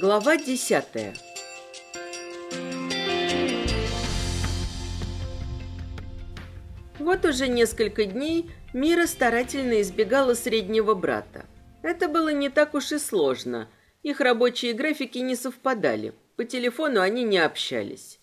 Глава десятая Вот уже несколько дней Мира старательно избегала среднего брата. Это было не так уж и сложно. Их рабочие графики не совпадали. По телефону они не общались.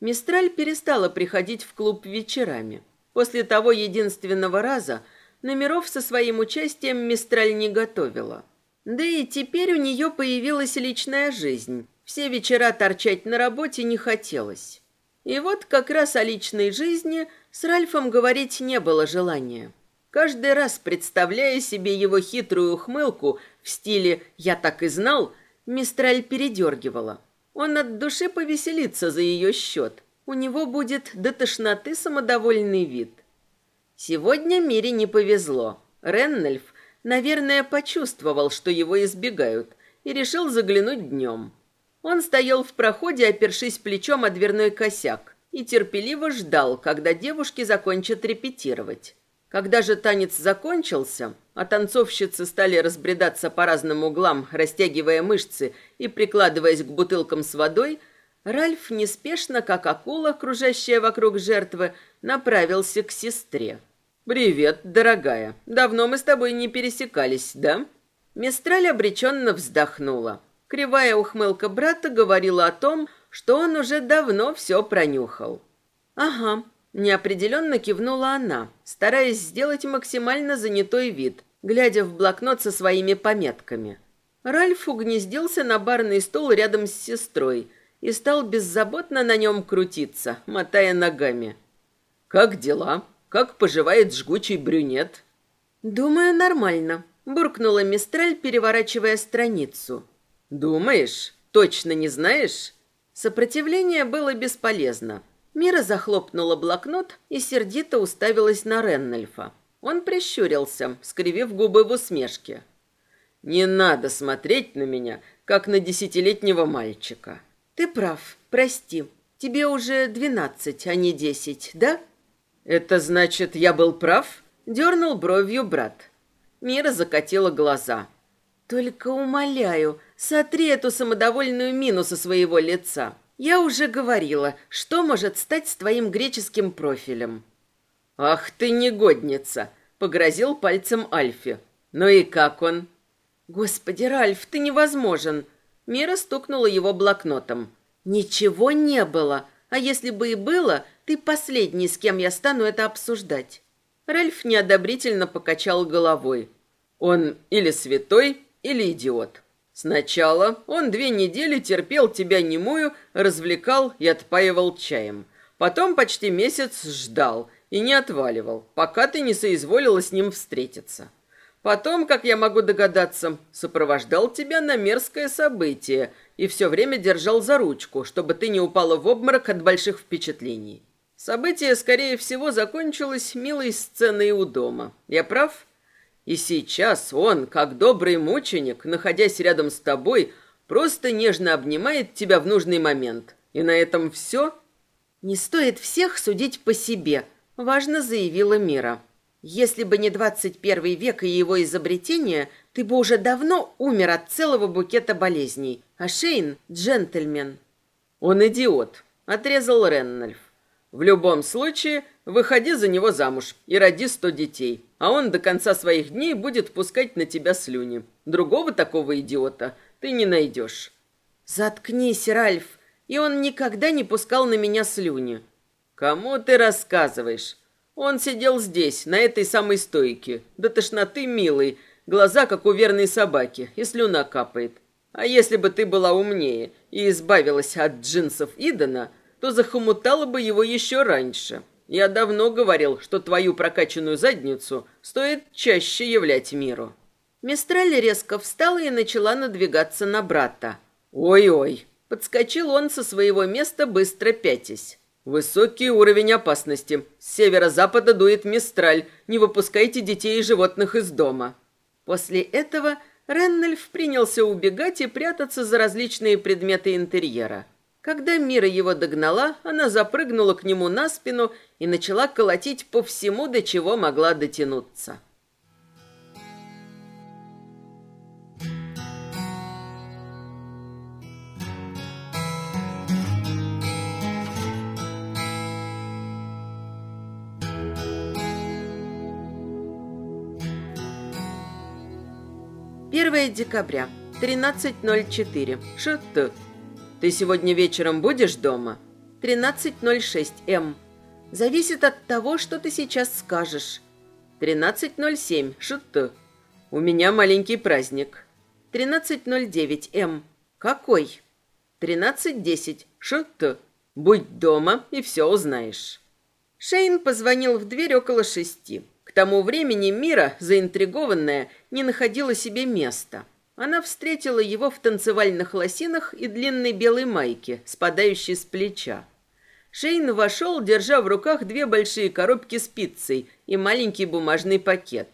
Мистраль перестала приходить в клуб вечерами. После того единственного раза номеров со своим участием Мистраль не готовила. Да и теперь у нее появилась личная жизнь. Все вечера торчать на работе не хотелось. И вот как раз о личной жизни с Ральфом говорить не было желания. Каждый раз, представляя себе его хитрую ухмылку в стиле «я так и знал», Мистраль передергивала. Он от души повеселится за ее счет. У него будет до тошноты самодовольный вид. Сегодня Мире не повезло. Реннельф, наверное, почувствовал, что его избегают, и решил заглянуть днем. Он стоял в проходе, опершись плечом о дверной косяк, и терпеливо ждал, когда девушки закончат репетировать. Когда же танец закончился, а танцовщицы стали разбредаться по разным углам, растягивая мышцы и прикладываясь к бутылкам с водой, Ральф неспешно, как акула, кружащая вокруг жертвы, направился к сестре. «Привет, дорогая. Давно мы с тобой не пересекались, да?» Мистраль обреченно вздохнула. Кривая ухмылка брата говорила о том, что он уже давно все пронюхал. «Ага», – неопределенно кивнула она, стараясь сделать максимально занятой вид, глядя в блокнот со своими пометками. Ральф угнездился на барный стол рядом с сестрой и стал беззаботно на нем крутиться, мотая ногами. «Как дела? Как поживает жгучий брюнет?» «Думаю, нормально», – буркнула Мистраль, переворачивая страницу. «Думаешь? Точно не знаешь?» Сопротивление было бесполезно. Мира захлопнула блокнот и сердито уставилась на Реннельфа. Он прищурился, скривив губы в усмешке. «Не надо смотреть на меня, как на десятилетнего мальчика». «Ты прав, прости. Тебе уже двенадцать, а не десять, да?» «Это значит, я был прав?» — дернул бровью брат. Мира закатила глаза. «Только умоляю, Сотри эту самодовольную мину со своего лица. Я уже говорила, что может стать с твоим греческим профилем. Ах ты негодница, погрозил пальцем Альфи. Ну и как он? Господи, Ральф, ты невозможен. Мира стукнула его блокнотом. Ничего не было. А если бы и было, ты последний, с кем я стану это обсуждать. Ральф неодобрительно покачал головой. Он или святой, или идиот. Сначала он две недели терпел тебя немую, развлекал и отпаивал чаем. Потом почти месяц ждал и не отваливал, пока ты не соизволила с ним встретиться. Потом, как я могу догадаться, сопровождал тебя на мерзкое событие и все время держал за ручку, чтобы ты не упала в обморок от больших впечатлений. Событие, скорее всего, закончилось милой сценой у дома. Я прав?» И сейчас он, как добрый мученик, находясь рядом с тобой, просто нежно обнимает тебя в нужный момент. И на этом все? Не стоит всех судить по себе, важно заявила Мира. Если бы не 21 век и его изобретение, ты бы уже давно умер от целого букета болезней. А Шейн – джентльмен. Он идиот, отрезал Реннольф. В любом случае, выходи за него замуж и роди сто детей а он до конца своих дней будет пускать на тебя слюни. Другого такого идиота ты не найдешь». «Заткнись, Ральф, и он никогда не пускал на меня слюни». «Кому ты рассказываешь? Он сидел здесь, на этой самой стойке, до тошноты милый, глаза как у верной собаки, и слюна капает. А если бы ты была умнее и избавилась от джинсов Идона, то захомутала бы его еще раньше». Я давно говорил, что твою прокачанную задницу стоит чаще являть миру». Мистраль резко встала и начала надвигаться на брата. «Ой-ой!» Подскочил он со своего места, быстро пятясь. «Высокий уровень опасности. С северо-запада дует мистраль. Не выпускайте детей и животных из дома». После этого Реннельф принялся убегать и прятаться за различные предметы интерьера. Когда Мира его догнала, она запрыгнула к нему на спину и начала колотить по всему, до чего могла дотянуться. 1 декабря, 13.04. ШТ. Ты сегодня вечером будешь дома? 13.06. М. Зависит от того, что ты сейчас скажешь. 13.07. ШТ. У меня маленький праздник. 13.09. М. Какой? 13.10. ШТ. Будь дома и все узнаешь. Шейн позвонил в дверь около шести. К тому времени Мира, заинтригованная, не находила себе места. Она встретила его в танцевальных лосинах и длинной белой майке, спадающей с плеча. Шейн вошел, держа в руках две большие коробки с пиццей и маленький бумажный пакет.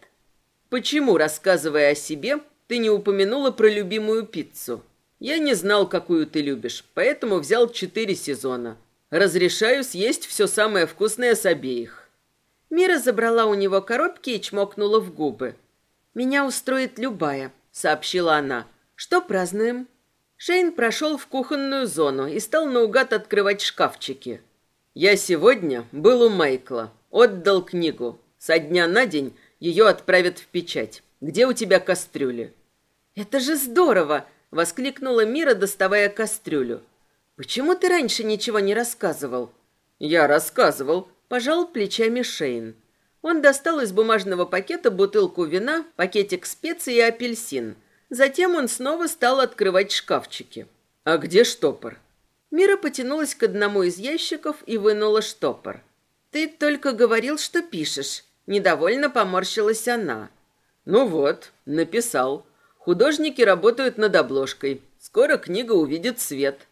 «Почему, рассказывая о себе, ты не упомянула про любимую пиццу?» «Я не знал, какую ты любишь, поэтому взял четыре сезона. Разрешаю съесть все самое вкусное с обеих». Мира забрала у него коробки и чмокнула в губы. «Меня устроит любая», — сообщила она. «Что празднуем?» Шейн прошел в кухонную зону и стал наугад открывать шкафчики. «Я сегодня был у Майкла. Отдал книгу. Со дня на день ее отправят в печать. Где у тебя кастрюли?» «Это же здорово!» — воскликнула Мира, доставая кастрюлю. «Почему ты раньше ничего не рассказывал?» «Я рассказывал. Пожал плечами Шейн. Он достал из бумажного пакета бутылку вина, пакетик специй и апельсин. Затем он снова стал открывать шкафчики. «А где штопор?» Мира потянулась к одному из ящиков и вынула штопор. «Ты только говорил, что пишешь». Недовольно поморщилась она. «Ну вот, написал. Художники работают над обложкой. Скоро книга увидит свет».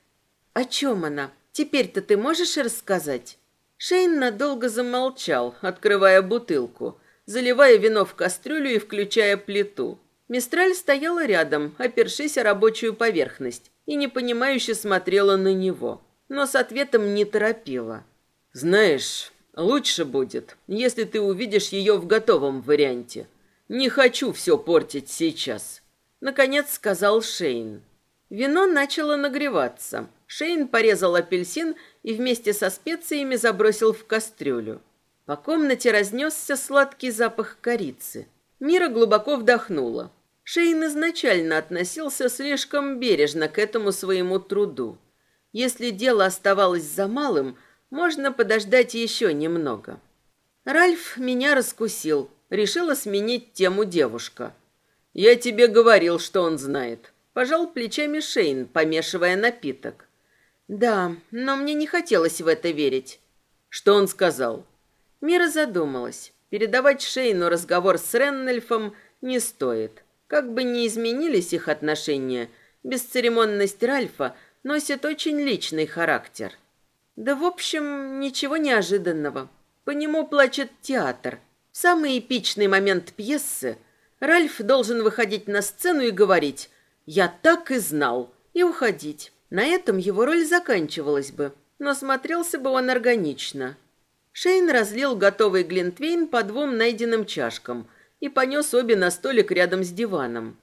«О чем она? Теперь-то ты можешь рассказать?» Шейн надолго замолчал, открывая бутылку, заливая вино в кастрюлю и включая плиту. Мистраль стояла рядом, опершись о рабочую поверхность, и непонимающе смотрела на него, но с ответом не торопила. «Знаешь, лучше будет, если ты увидишь ее в готовом варианте. Не хочу все портить сейчас», — наконец сказал Шейн. Вино начало нагреваться. Шейн порезал апельсин и вместе со специями забросил в кастрюлю. По комнате разнесся сладкий запах корицы. Мира глубоко вдохнула. Шейн изначально относился слишком бережно к этому своему труду. Если дело оставалось за малым, можно подождать еще немного. Ральф меня раскусил. Решила сменить тему девушка. «Я тебе говорил, что он знает». Пожал плечами Шейн, помешивая напиток. Да, но мне не хотелось в это верить. Что он сказал? Мира задумалась. Передавать Шейну разговор с Реннельфом не стоит. Как бы ни изменились их отношения, бесцеремонность Ральфа носит очень личный характер. Да, в общем, ничего неожиданного. По нему плачет театр. В самый эпичный момент пьесы Ральф должен выходить на сцену и говорить «Я так и знал» и уходить. На этом его роль заканчивалась бы, но смотрелся бы он органично. Шейн разлил готовый глинтвейн по двум найденным чашкам и понес обе на столик рядом с диваном.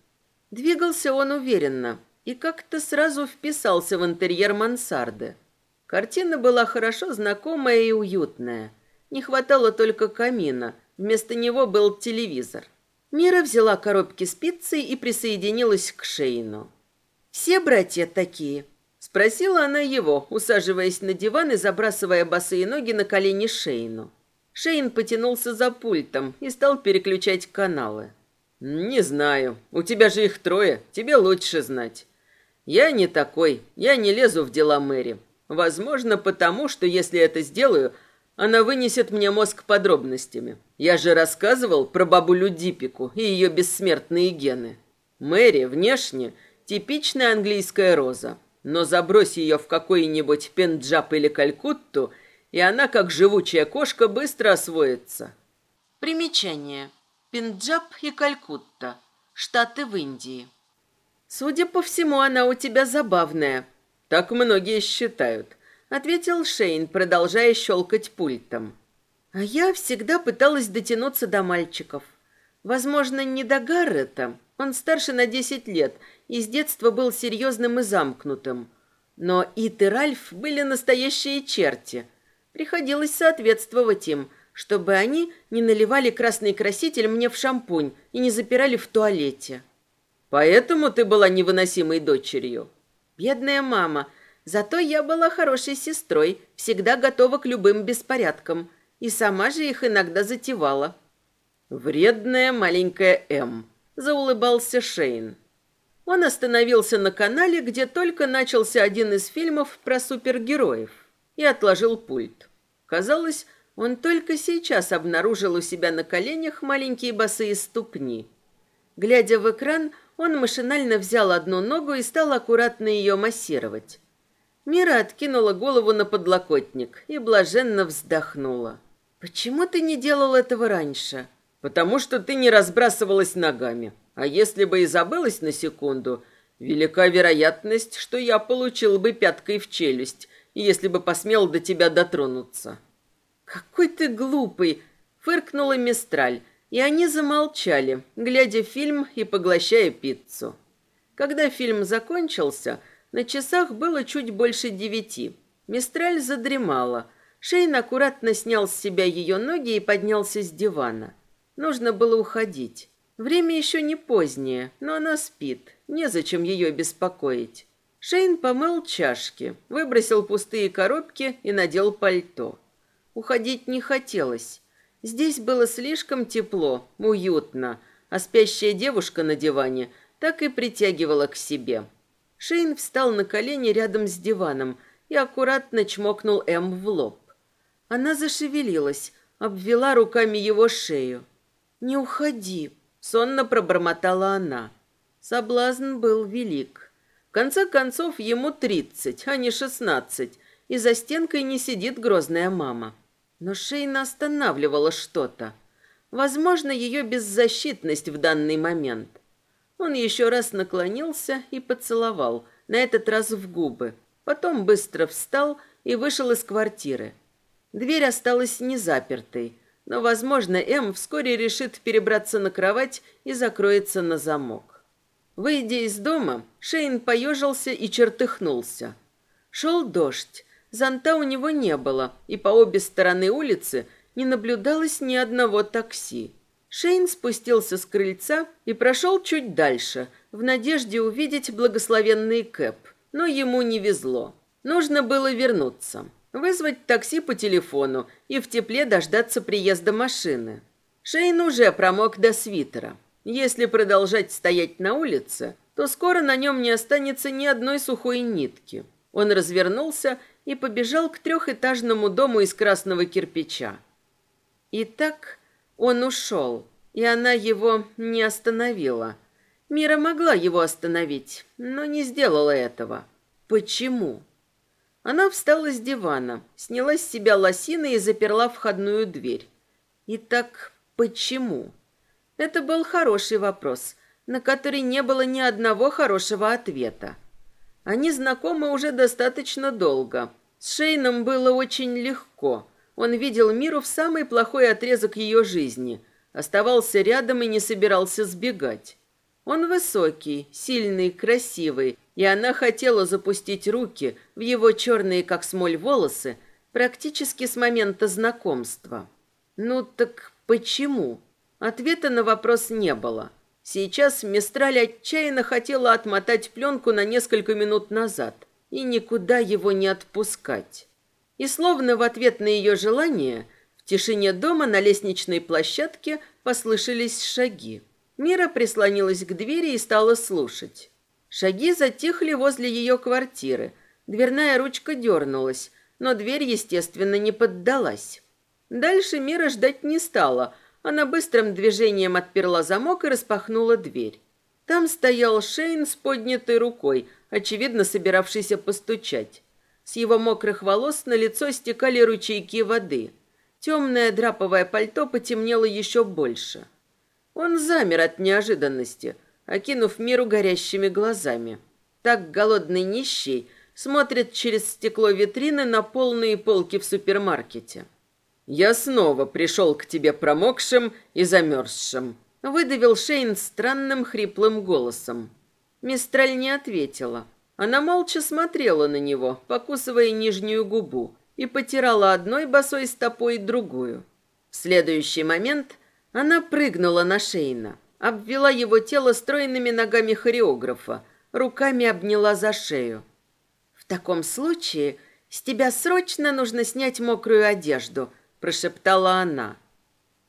Двигался он уверенно и как-то сразу вписался в интерьер мансарды. Картина была хорошо знакомая и уютная. Не хватало только камина, вместо него был телевизор. Мира взяла коробки с пиццей и присоединилась к Шейну. «Все братья такие?» Спросила она его, усаживаясь на диван и забрасывая босые ноги на колени Шейну. Шейн потянулся за пультом и стал переключать каналы. «Не знаю. У тебя же их трое. Тебе лучше знать. Я не такой. Я не лезу в дела Мэри. Возможно, потому что, если это сделаю, она вынесет мне мозг подробностями. Я же рассказывал про бабулю Дипику и ее бессмертные гены. Мэри внешне типичная английская роза. Но забрось ее в какой-нибудь Пенджаб или Калькутту, и она, как живучая кошка, быстро освоится. Примечание. Пенджаб и Калькутта. Штаты в Индии. Судя по всему, она у тебя забавная. Так многие считают, ответил Шейн, продолжая щелкать пультом. А я всегда пыталась дотянуться до мальчиков. Возможно, не до Гаррета. Он старше на десять лет и с детства был серьезным и замкнутым. Но Ит и Ральф были настоящие черти. Приходилось соответствовать им, чтобы они не наливали красный краситель мне в шампунь и не запирали в туалете. Поэтому ты была невыносимой дочерью. Бедная мама. Зато я была хорошей сестрой, всегда готова к любым беспорядкам. И сама же их иногда затевала. Вредная маленькая М. Заулыбался Шейн. Он остановился на канале, где только начался один из фильмов про супергероев, и отложил пульт. Казалось, он только сейчас обнаружил у себя на коленях маленькие босые ступни. Глядя в экран, он машинально взял одну ногу и стал аккуратно ее массировать. Мира откинула голову на подлокотник и блаженно вздохнула. «Почему ты не делал этого раньше?» «Потому что ты не разбрасывалась ногами. А если бы и забылась на секунду, велика вероятность, что я получил бы пяткой в челюсть, если бы посмел до тебя дотронуться». «Какой ты глупый!» — фыркнула Мистраль, и они замолчали, глядя фильм и поглощая пиццу. Когда фильм закончился, на часах было чуть больше девяти. Мистраль задремала. Шейн аккуратно снял с себя ее ноги и поднялся с дивана. Нужно было уходить. Время еще не позднее, но она спит. Незачем ее беспокоить. Шейн помыл чашки, выбросил пустые коробки и надел пальто. Уходить не хотелось. Здесь было слишком тепло, уютно, а спящая девушка на диване так и притягивала к себе. Шейн встал на колени рядом с диваном и аккуратно чмокнул Эм в лоб. Она зашевелилась, обвела руками его шею. «Не уходи», — сонно пробормотала она. Соблазн был велик. В конце концов, ему тридцать, а не шестнадцать, и за стенкой не сидит грозная мама. Но Шейна останавливала что-то. Возможно, ее беззащитность в данный момент. Он еще раз наклонился и поцеловал, на этот раз в губы. Потом быстро встал и вышел из квартиры. Дверь осталась незапертой, но, возможно, М вскоре решит перебраться на кровать и закроется на замок. Выйдя из дома, Шейн поежился и чертыхнулся. Шел дождь, Зонта у него не было, и по обе стороны улицы не наблюдалось ни одного такси. Шейн спустился с крыльца и прошел чуть дальше, в надежде увидеть благословенный Кэп, но ему не везло. Нужно было вернуться, вызвать такси по телефону и в тепле дождаться приезда машины. Шейн уже промок до свитера. Если продолжать стоять на улице, то скоро на нем не останется ни одной сухой нитки. Он развернулся и побежал к трехэтажному дому из красного кирпича. И так он ушел, и она его не остановила. Мира могла его остановить, но не сделала этого. Почему? Она встала с дивана, сняла с себя лосины и заперла входную дверь. Итак, почему? Это был хороший вопрос, на который не было ни одного хорошего ответа. Они знакомы уже достаточно долго. С Шейном было очень легко. Он видел Миру в самый плохой отрезок ее жизни, оставался рядом и не собирался сбегать. Он высокий, сильный, красивый, и она хотела запустить руки в его черные, как смоль, волосы практически с момента знакомства. Ну так почему? Ответа на вопрос не было. Сейчас Мистраль отчаянно хотела отмотать пленку на несколько минут назад и никуда его не отпускать. И словно в ответ на ее желание, в тишине дома на лестничной площадке послышались шаги. Мира прислонилась к двери и стала слушать. Шаги затихли возле ее квартиры. Дверная ручка дернулась, но дверь, естественно, не поддалась. Дальше Мира ждать не стала – она быстрым движением отперла замок и распахнула дверь. Там стоял Шейн с поднятой рукой, очевидно, собиравшийся постучать. С его мокрых волос на лицо стекали ручейки воды. Темное драповое пальто потемнело еще больше. Он замер от неожиданности, окинув миру горящими глазами. Так голодный нищий смотрит через стекло витрины на полные полки в супермаркете. «Я снова пришел к тебе промокшим и замерзшим», — выдавил Шейн странным хриплым голосом. Мистраль не ответила. Она молча смотрела на него, покусывая нижнюю губу, и потирала одной босой стопой другую. В следующий момент она прыгнула на Шейна. обвела его тело стройными ногами хореографа, руками обняла за шею. «В таком случае с тебя срочно нужно снять мокрую одежду», – прошептала она.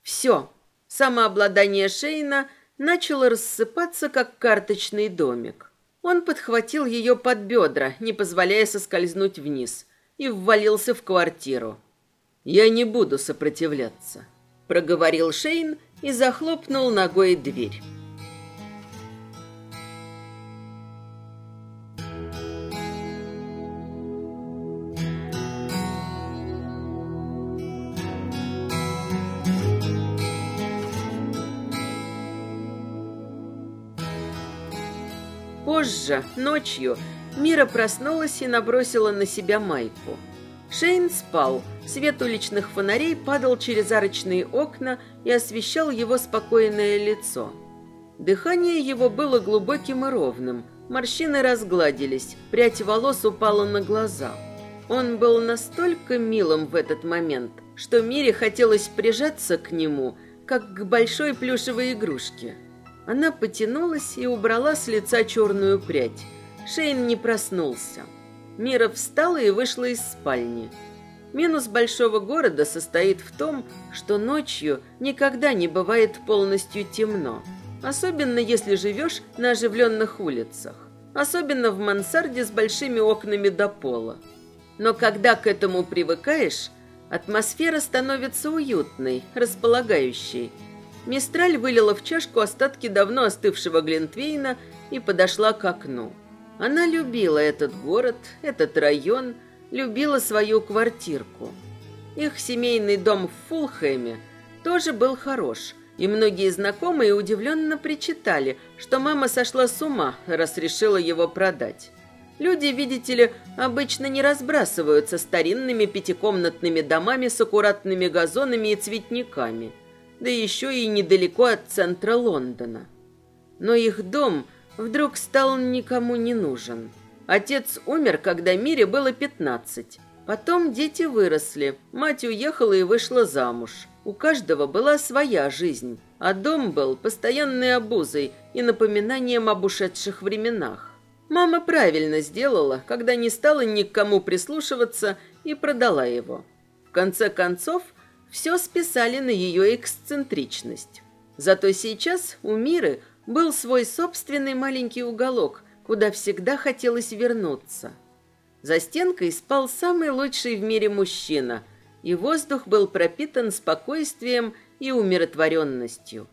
«Все». Самообладание Шейна начало рассыпаться, как карточный домик. Он подхватил ее под бедра, не позволяя соскользнуть вниз, и ввалился в квартиру. «Я не буду сопротивляться», – проговорил Шейн и захлопнул ногой дверь. Позже, ночью, Мира проснулась и набросила на себя майку. Шейн спал. Свет уличных фонарей падал через арочные окна и освещал его спокойное лицо. Дыхание его было глубоким и ровным. Морщины разгладились, прядь волос упала на глаза. Он был настолько милым в этот момент, что Мире хотелось прижаться к нему, как к большой плюшевой игрушке. Она потянулась и убрала с лица черную прядь. Шейн не проснулся. Мира встала и вышла из спальни. Минус большого города состоит в том, что ночью никогда не бывает полностью темно. Особенно если живешь на оживленных улицах. Особенно в мансарде с большими окнами до пола. Но когда к этому привыкаешь, атмосфера становится уютной, располагающей, Мистраль вылила в чашку остатки давно остывшего глинтвейна и подошла к окну. Она любила этот город, этот район, любила свою квартирку. Их семейный дом в Фулхэме тоже был хорош, и многие знакомые удивленно причитали, что мама сошла с ума, раз решила его продать. Люди, видите ли, обычно не разбрасываются старинными пятикомнатными домами с аккуратными газонами и цветниками – да еще и недалеко от центра Лондона. Но их дом вдруг стал никому не нужен. Отец умер, когда Мире было пятнадцать. Потом дети выросли, мать уехала и вышла замуж. У каждого была своя жизнь, а дом был постоянной обузой и напоминанием об ушедших временах. Мама правильно сделала, когда не стала ни к кому прислушиваться и продала его. В конце концов, все списали на ее эксцентричность. Зато сейчас у Миры был свой собственный маленький уголок, куда всегда хотелось вернуться. За стенкой спал самый лучший в мире мужчина, и воздух был пропитан спокойствием и умиротворенностью.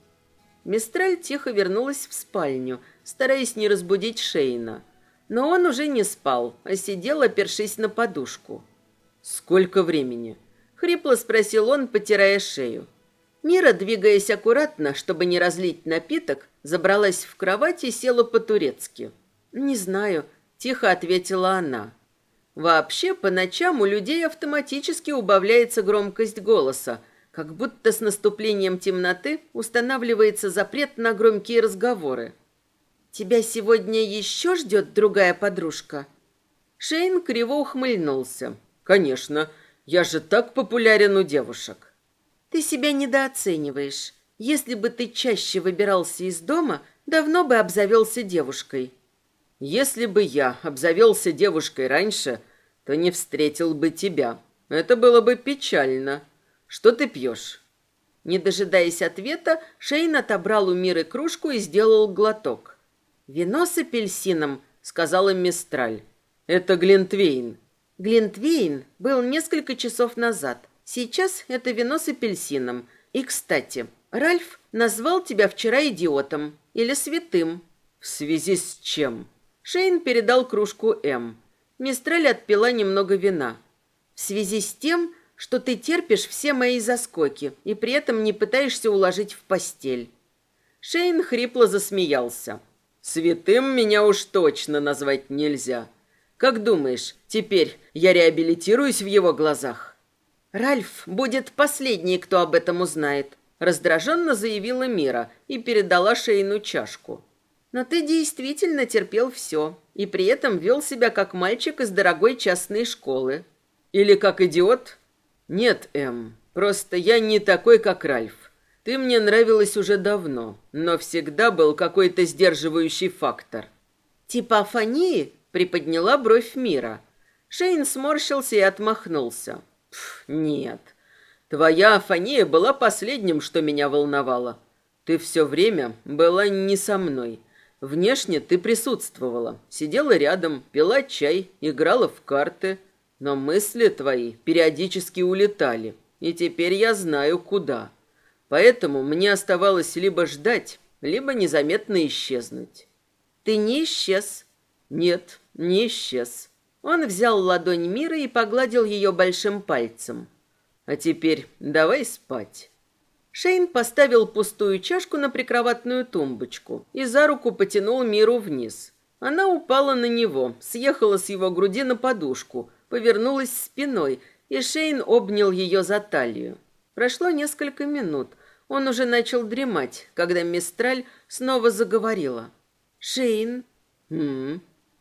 Мистраль тихо вернулась в спальню, стараясь не разбудить Шейна. Но он уже не спал, а сидел, опершись на подушку. «Сколько времени?» Хрипло спросил он, потирая шею. Мира, двигаясь аккуратно, чтобы не разлить напиток, забралась в кровать и села по-турецки. «Не знаю», – тихо ответила она. Вообще, по ночам у людей автоматически убавляется громкость голоса, как будто с наступлением темноты устанавливается запрет на громкие разговоры. «Тебя сегодня еще ждет другая подружка?» Шейн криво ухмыльнулся. «Конечно, я же так популярен у девушек. Ты себя недооцениваешь. Если бы ты чаще выбирался из дома, давно бы обзавелся девушкой. Если бы я обзавелся девушкой раньше, то не встретил бы тебя. Это было бы печально. Что ты пьешь?» Не дожидаясь ответа, Шейн отобрал у Миры кружку и сделал глоток. «Вино с апельсином», — сказала Мистраль. «Это Глинтвейн. Глинтвейн был несколько часов назад. Сейчас это вино с апельсином. И, кстати, Ральф назвал тебя вчера идиотом или святым. В связи с чем? Шейн передал кружку М. Мистрель отпила немного вина. В связи с тем, что ты терпишь все мои заскоки и при этом не пытаешься уложить в постель. Шейн хрипло засмеялся. Святым меня уж точно назвать нельзя. Как думаешь, теперь я реабилитируюсь в его глазах? Ральф будет последний, кто об этом узнает, раздраженно заявила Мира и передала Шейну чашку. Но ты действительно терпел все и при этом вел себя как мальчик из дорогой частной школы. Или как идиот? Нет, Эм, просто я не такой, как Ральф. Ты мне нравилась уже давно, но всегда был какой-то сдерживающий фактор. Типа Афании приподняла бровь Мира. Шейн сморщился и отмахнулся. Пф, нет. Твоя Афания была последним, что меня волновало. Ты все время была не со мной. Внешне ты присутствовала, сидела рядом, пила чай, играла в карты, но мысли твои периодически улетали, и теперь я знаю, куда. Поэтому мне оставалось либо ждать, либо незаметно исчезнуть. Ты не исчез? Нет, не исчез. Он взял ладонь Мира и погладил ее большим пальцем. А теперь давай спать. Шейн поставил пустую чашку на прикроватную тумбочку и за руку потянул Миру вниз. Она упала на него, съехала с его груди на подушку, повернулась спиной, и Шейн обнял ее за талию. Прошло несколько минут. Он уже начал дремать, когда Мистраль снова заговорила. «Шейн?» «М -м.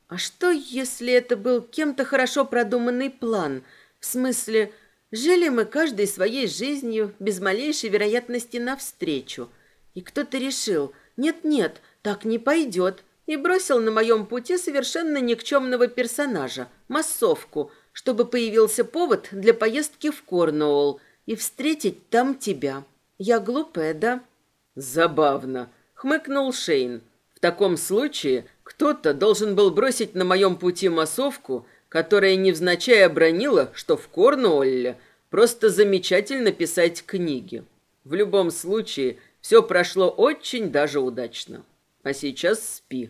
«А что, если это был кем-то хорошо продуманный план? В смысле, Жили мы каждой своей жизнью, без малейшей вероятности навстречу. И кто-то решил, нет-нет, так не пойдет, и бросил на моем пути совершенно никчемного персонажа, массовку, чтобы появился повод для поездки в Корнуолл и встретить там тебя. Я глупая, да? Забавно, хмыкнул Шейн. В таком случае кто-то должен был бросить на моем пути массовку, которая невзначай обронила, что в Корнуолле просто замечательно писать книги. В любом случае, все прошло очень даже удачно. А сейчас спи.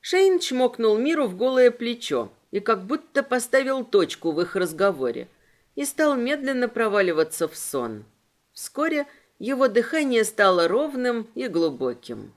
Шейн чмокнул Миру в голое плечо и как будто поставил точку в их разговоре и стал медленно проваливаться в сон. Вскоре его дыхание стало ровным и глубоким.